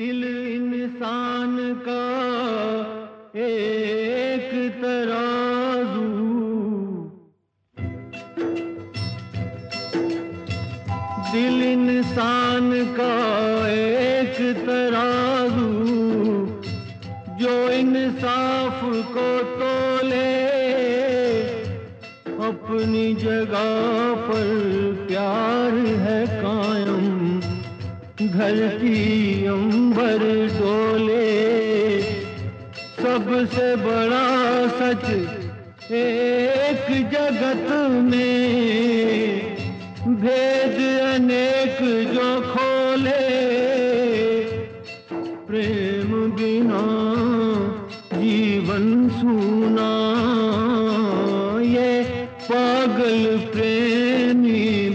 दिल इंसान का एक तराजू। दिल इंसान का एक तराजू, जो इंसाफ को तोले, अपनी जगह पर प्यार है कायम धरती अंबर डोले सबसे बड़ा सच एक जगत में। भेद अनेक जो खोले। प्रेम बिना जीवन सुना। ये पागल प्रेमी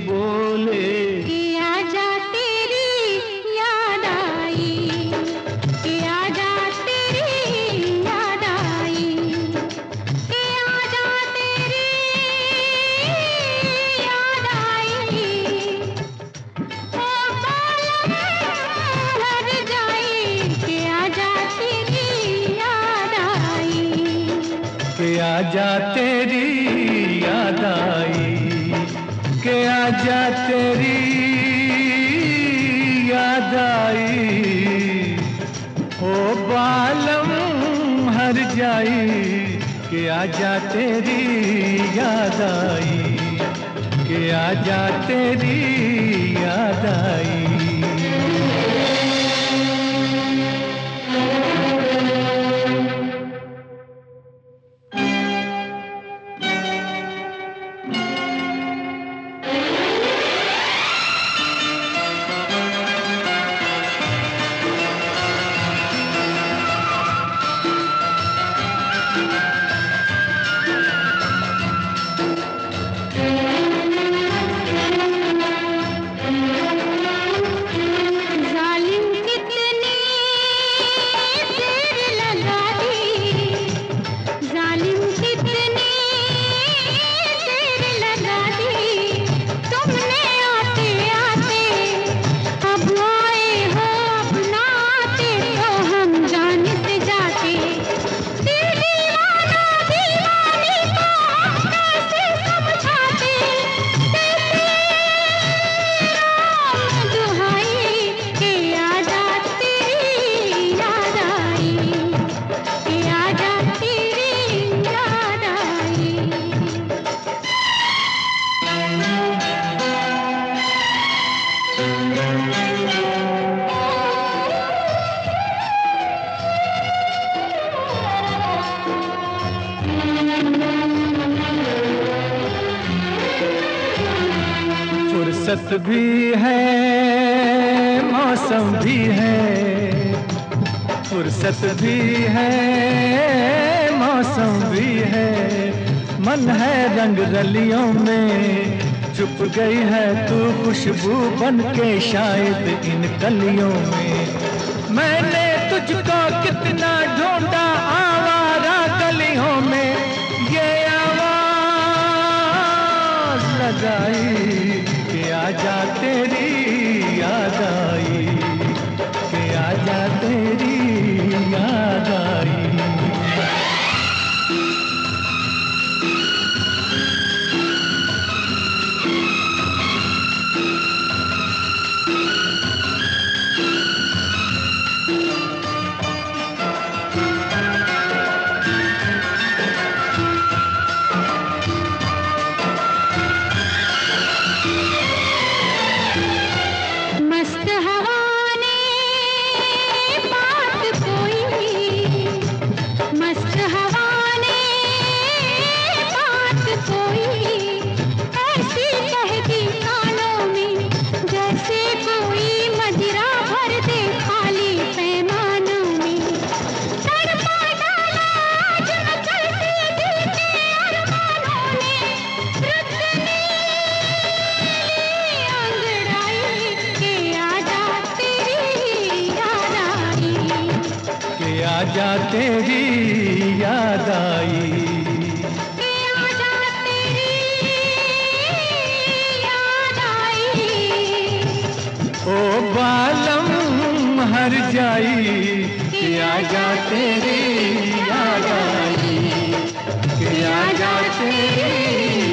आजा तेरी याद आई, के आजा तेरी याद आई। ओ बालम हर जाई, के आजा तेरी याद आई, के आजा तेरी याद आई। फुर्सत भी है, मौसम भी है, फुर्सत भी है, मौसम भी है। मन है रंग रलियों में, चुप गई है तू खुशबू बन के शायद इन कलियों में। मैंने तुझको कितना ढूंढा आवारा गलियों में, ये आवाज़ लगाई। आजा आजा तेरी याद आई। ओ बालम हर जाई आजा तेरी याद आई। आजा तेरी